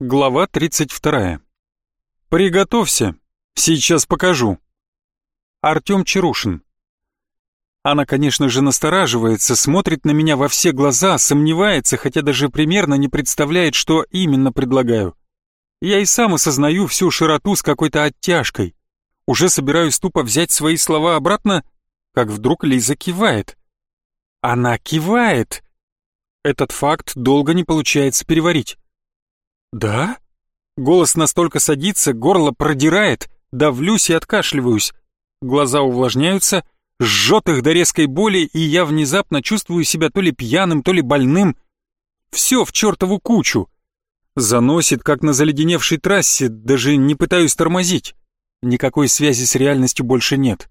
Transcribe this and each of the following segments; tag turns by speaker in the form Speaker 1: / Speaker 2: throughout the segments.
Speaker 1: Глава 32. Приготовься, сейчас покажу. Артём Чарушин. Она, конечно же, настораживается, смотрит на меня во все глаза, сомневается, хотя даже примерно не представляет, что именно предлагаю. Я и сам осознаю всю широту с какой-то оттяжкой. Уже собираюсь тупо взять свои слова обратно, как вдруг Лиза кивает. Она кивает! Этот факт долго не получается переварить. «Да?» Голос настолько садится, горло продирает, давлюсь и откашливаюсь. Глаза увлажняются, жжет их до резкой боли, и я внезапно чувствую себя то ли пьяным, то ли больным. Все в чертову кучу. Заносит, как на заледеневшей трассе, даже не пытаюсь тормозить. Никакой связи с реальностью больше нет.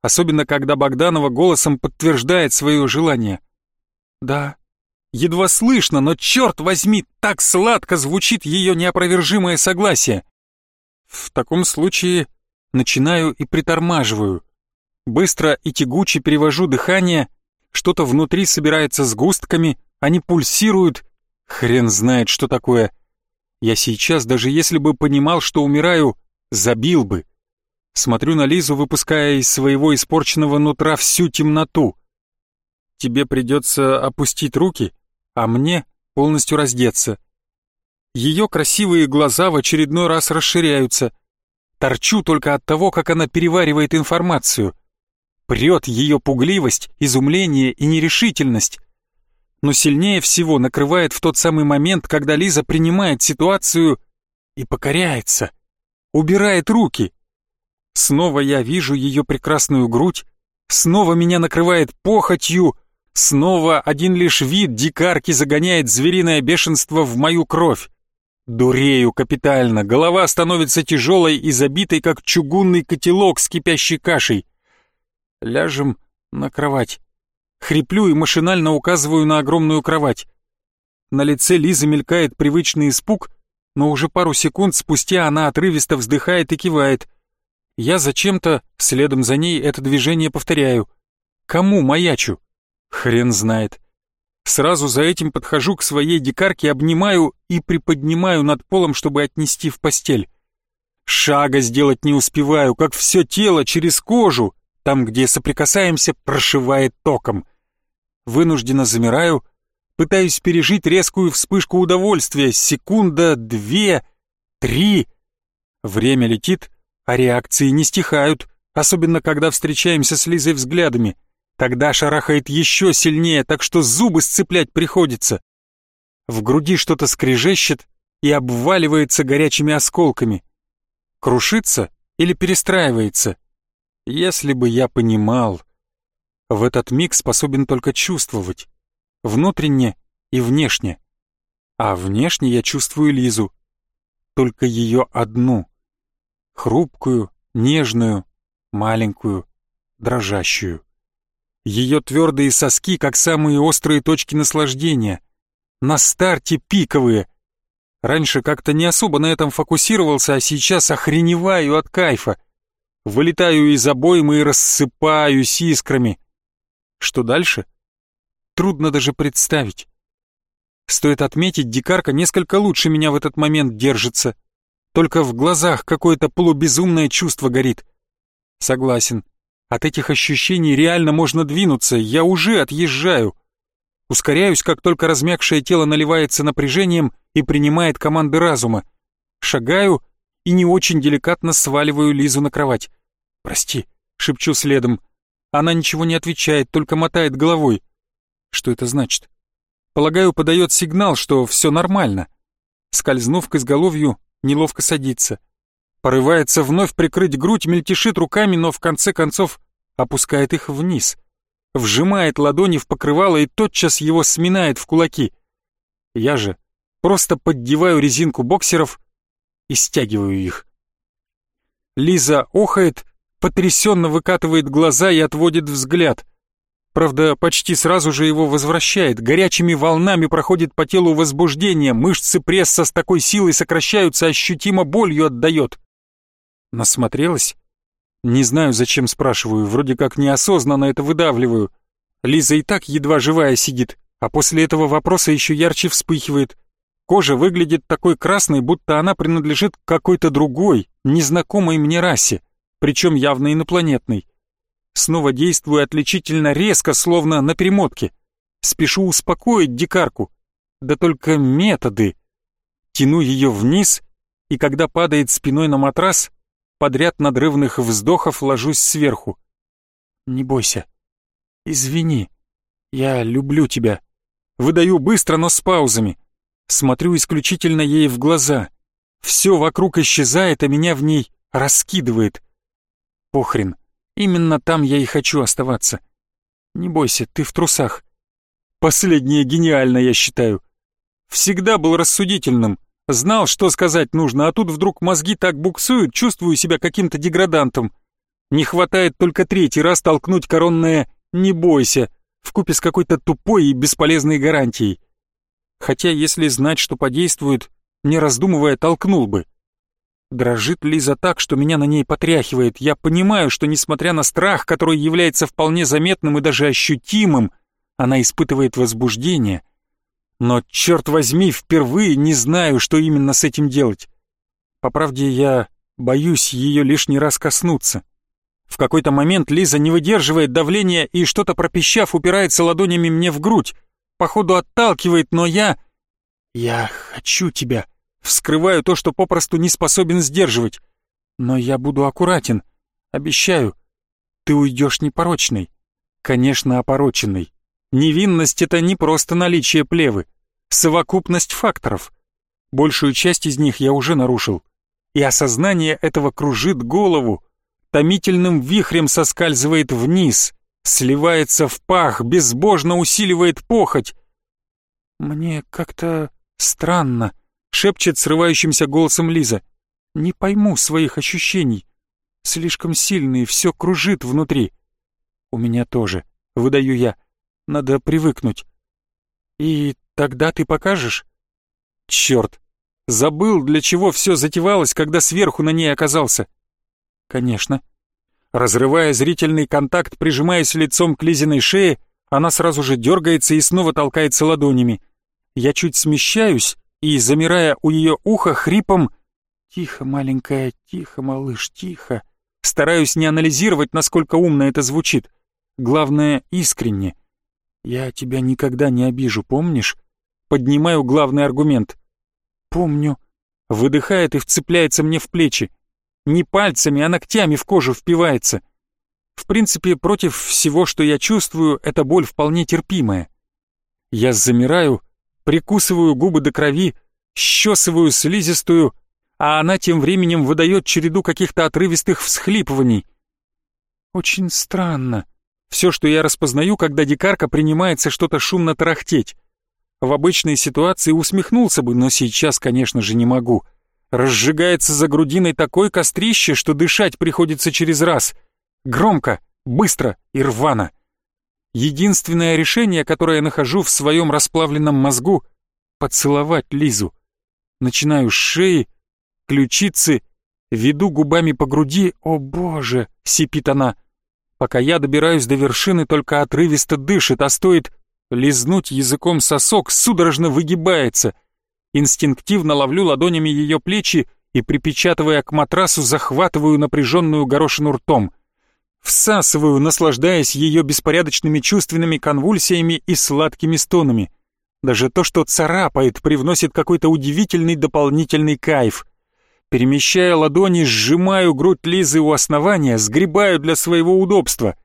Speaker 1: Особенно, когда Богданова голосом подтверждает свое желание. «Да, Едва слышно, но черт возьми, так сладко звучит ее неопровержимое согласие. В таком случае начинаю и притормаживаю. Быстро и тягуче перевожу дыхание, что-то внутри собирается с густками, они пульсируют. Хрен знает, что такое. Я сейчас, даже если бы понимал, что умираю, забил бы. Смотрю на Лизу, выпуская из своего испорченного нутра всю темноту. Тебе придется опустить руки а мне полностью раздеться. Ее красивые глаза в очередной раз расширяются. Торчу только от того, как она переваривает информацию. Прет ее пугливость, изумление и нерешительность. Но сильнее всего накрывает в тот самый момент, когда Лиза принимает ситуацию и покоряется. Убирает руки. Снова я вижу ее прекрасную грудь, снова меня накрывает похотью — Снова один лишь вид дикарки загоняет звериное бешенство в мою кровь. Дурею капитально, голова становится тяжелой и забитой, как чугунный котелок с кипящей кашей. Ляжем на кровать. Хриплю и машинально указываю на огромную кровать. На лице Лизы мелькает привычный испуг, но уже пару секунд спустя она отрывисто вздыхает и кивает. Я зачем-то, следом за ней, это движение повторяю. Кому маячу? Хрен знает. Сразу за этим подхожу к своей дикарке, обнимаю и приподнимаю над полом, чтобы отнести в постель. Шага сделать не успеваю, как все тело через кожу, там, где соприкасаемся, прошивает током. Вынужденно замираю, пытаюсь пережить резкую вспышку удовольствия. Секунда, две, три. Время летит, а реакции не стихают, особенно когда встречаемся с Лизой взглядами. Тогда шарахает еще сильнее, так что зубы сцеплять приходится. В груди что-то скрежещет и обваливается горячими осколками. Крушится или перестраивается? Если бы я понимал. В этот миг способен только чувствовать. Внутренне и внешне. А внешне я чувствую Лизу. Только ее одну. Хрупкую, нежную, маленькую, дрожащую. Ее твердые соски, как самые острые точки наслаждения. На старте пиковые. Раньше как-то не особо на этом фокусировался, а сейчас охреневаю от кайфа. Вылетаю из обоймы и рассыпаюсь искрами. Что дальше? Трудно даже представить. Стоит отметить, дикарка несколько лучше меня в этот момент держится. Только в глазах какое-то полубезумное чувство горит. Согласен, от этих ощущений реально можно двинуться, я уже отъезжаю. Ускоряюсь, как только размягшее тело наливается напряжением и принимает команды разума. Шагаю и не очень деликатно сваливаю Лизу на кровать. «Прости», — шепчу следом. Она ничего не отвечает, только мотает головой. Что это значит? Полагаю, подает сигнал, что все нормально. Скользнув к изголовью, неловко садится. Порывается вновь прикрыть грудь, мельтешит руками, но в конце концов опускает их вниз. Вжимает ладони в покрывало и тотчас его сминает в кулаки. Я же просто поддеваю резинку боксеров и стягиваю их. Лиза охает, потрясенно выкатывает глаза и отводит взгляд. Правда, почти сразу же его возвращает, горячими волнами проходит по телу возбуждение, мышцы пресса с такой силой сокращаются, ощутимо болью отдает. Насмотрелась? Не знаю, зачем спрашиваю, вроде как неосознанно это выдавливаю. Лиза и так едва живая сидит, а после этого вопроса еще ярче вспыхивает. Кожа выглядит такой красной, будто она принадлежит к какой-то другой, незнакомой мне расе, причем явно инопланетной. Снова действую отличительно резко, словно на перемотке. Спешу успокоить дикарку. Да только методы. Тяну ее вниз, и когда падает спиной на матрас, подряд надрывных вздохов ложусь сверху. «Не бойся. Извини. Я люблю тебя». Выдаю быстро, но с паузами. Смотрю исключительно ей в глаза. Все вокруг исчезает, а меня в ней раскидывает. Похрен. Именно там я и хочу оставаться. Не бойся, ты в трусах. Последнее гениально, я считаю. Всегда был рассудительным. Знал, что сказать нужно, а тут вдруг мозги так буксуют, чувствую себя каким-то деградантом. Не хватает только третий раз толкнуть коронное «не бойся» вкупе с какой-то тупой и бесполезной гарантией. Хотя, если знать, что подействует, не раздумывая, толкнул бы. Дрожит Лиза так, что меня на ней потряхивает. Я понимаю, что несмотря на страх, который является вполне заметным и даже ощутимым, она испытывает возбуждение. Но, черт возьми, впервые не знаю, что именно с этим делать. По правде, я боюсь ее лишний раз коснуться. В какой-то момент Лиза не выдерживает давления и, что-то пропищав, упирается ладонями мне в грудь. Походу отталкивает, но я... Я хочу тебя. Вскрываю то, что попросту не способен сдерживать. Но я буду аккуратен. Обещаю. Ты уйдешь непорочной. Конечно, опороченной. Невинность — это не просто наличие плевы. Совокупность факторов. Большую часть из них я уже нарушил. И осознание этого кружит голову, томительным вихрем соскальзывает вниз, сливается в пах, безбожно усиливает похоть. «Мне как-то странно», шепчет срывающимся голосом Лиза. «Не пойму своих ощущений. Слишком сильные, все кружит внутри». «У меня тоже», — выдаю я. «Надо привыкнуть». «И тогда ты покажешь?» «Черт! Забыл, для чего все затевалось, когда сверху на ней оказался». «Конечно». Разрывая зрительный контакт, прижимаясь лицом к Лизиной шее, она сразу же дергается и снова толкается ладонями. Я чуть смещаюсь, и, замирая у ее уха, хрипом «Тихо, маленькая, тихо, малыш, тихо». Стараюсь не анализировать, насколько умно это звучит. Главное, искренне. «Я тебя никогда не обижу, помнишь?» Поднимаю главный аргумент. «Помню». Выдыхает и вцепляется мне в плечи. Не пальцами, а ногтями в кожу впивается. В принципе, против всего, что я чувствую, эта боль вполне терпимая. Я замираю, прикусываю губы до крови, щесываю слизистую, а она тем временем выдает череду каких-то отрывистых всхлипываний. Очень странно. Все, что я распознаю, когда дикарка принимается что-то шумно тарахтеть. В обычной ситуации усмехнулся бы, но сейчас, конечно же, не могу. Разжигается за грудиной такой кострище, что дышать приходится через раз. Громко, быстро и рвано. Единственное решение, которое я нахожу в своем расплавленном мозгу — поцеловать Лизу. Начинаю с шеи, ключицы, веду губами по груди. «О боже!» — сипит она. Пока я добираюсь до вершины, только отрывисто дышит, а стоит лизнуть языком сосок, судорожно выгибается. Инстинктивно ловлю ладонями ее плечи и, припечатывая к матрасу, захватываю напряженную горошину ртом всасываю, наслаждаясь ее беспорядочными чувственными конвульсиями и сладкими стонами. Даже то, что царапает, привносит какой-то удивительный дополнительный кайф. Перемещая ладони, сжимаю грудь Лизы у основания, сгребаю для своего удобства.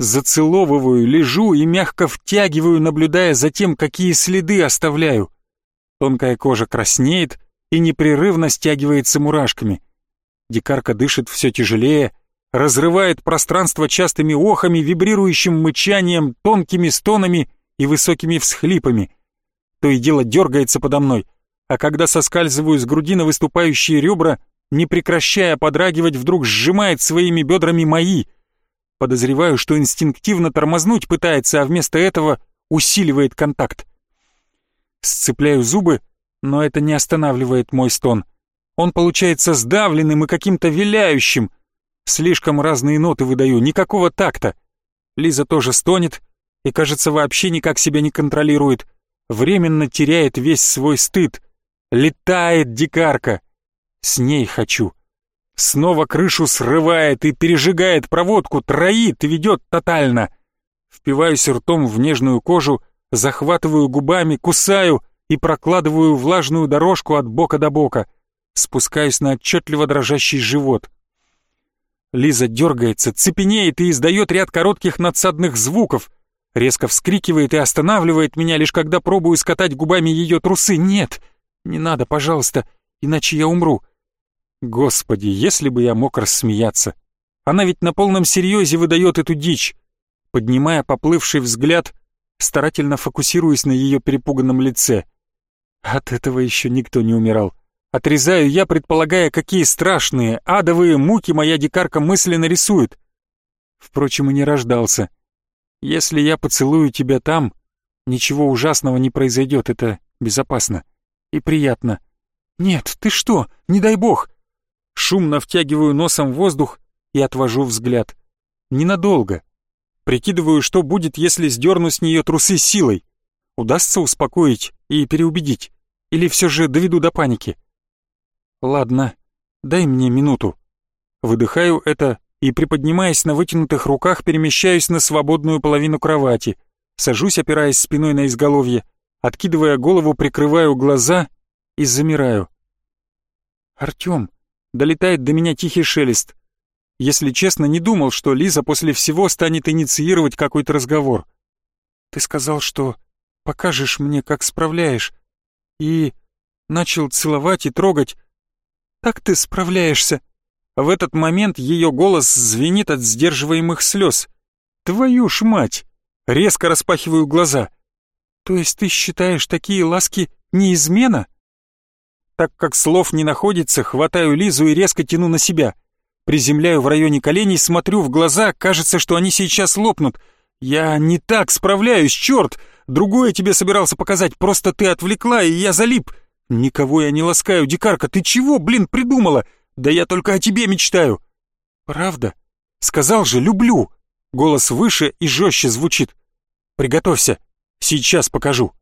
Speaker 1: Зацеловываю, лежу и мягко втягиваю, наблюдая за тем, какие следы оставляю. Тонкая кожа краснеет и непрерывно стягивается мурашками. Дикарка дышит все тяжелее, разрывает пространство частыми охами, вибрирующим мычанием, тонкими стонами и высокими всхлипами. То и дело дергается подо мной, а когда соскальзываю с груди на выступающие ребра, не прекращая подрагивать, вдруг сжимает своими бедрами мои. Подозреваю, что инстинктивно тормознуть пытается, а вместо этого усиливает контакт. Сцепляю зубы, но это не останавливает мой стон. Он получается сдавленным и каким-то виляющим — Слишком разные ноты выдаю, никакого такта. Лиза тоже стонет и, кажется, вообще никак себя не контролирует. Временно теряет весь свой стыд. Летает дикарка. С ней хочу. Снова крышу срывает и пережигает проводку, троит ведет тотально. Впиваюсь ртом в нежную кожу, захватываю губами, кусаю и прокладываю влажную дорожку от бока до бока. Спускаюсь на отчетливо дрожащий живот. Лиза дергается, цепенеет и издает ряд коротких надсадных звуков. Резко вскрикивает и останавливает меня, лишь когда пробую скатать губами ее трусы. «Нет, не надо, пожалуйста, иначе я умру». Господи, если бы я мог рассмеяться. Она ведь на полном серьезе выдает эту дичь. Поднимая поплывший взгляд, старательно фокусируясь на ее перепуганном лице. От этого еще никто не умирал. Отрезаю я, предполагая, какие страшные, адовые муки моя дикарка мысленно рисует. Впрочем, и не рождался. Если я поцелую тебя там, ничего ужасного не произойдет, это безопасно и приятно. Нет, ты что, не дай бог. Шумно втягиваю носом воздух и отвожу взгляд. Ненадолго. Прикидываю, что будет, если сдерну с нее трусы силой. Удастся успокоить и переубедить? Или все же доведу до паники? Ладно, дай мне минуту. Выдыхаю это и, приподнимаясь на вытянутых руках, перемещаюсь на свободную половину кровати. Сажусь, опираясь спиной на изголовье, откидывая голову, прикрываю глаза и замираю. «Артём!» — долетает до меня тихий шелест. Если честно, не думал, что Лиза после всего станет инициировать какой-то разговор. Ты сказал, что покажешь мне, как справляешь, и начал целовать и трогать. Так ты справляешься. В этот момент ее голос звенит от сдерживаемых слез. Твою ж мать! Резко распахиваю глаза. То есть ты считаешь такие ласки не измена? Так как слов не находится, хватаю Лизу и резко тяну на себя. Приземляю в районе коленей, смотрю в глаза, кажется, что они сейчас лопнут. Я не так справляюсь, черт! Другое тебе собирался показать, просто ты отвлекла, и я залип. Никого я не ласкаю, дикарка, ты чего, блин, придумала? Да я только о тебе мечтаю. Правда? Сказал же, люблю. Голос выше и жестче звучит. Приготовься, сейчас покажу.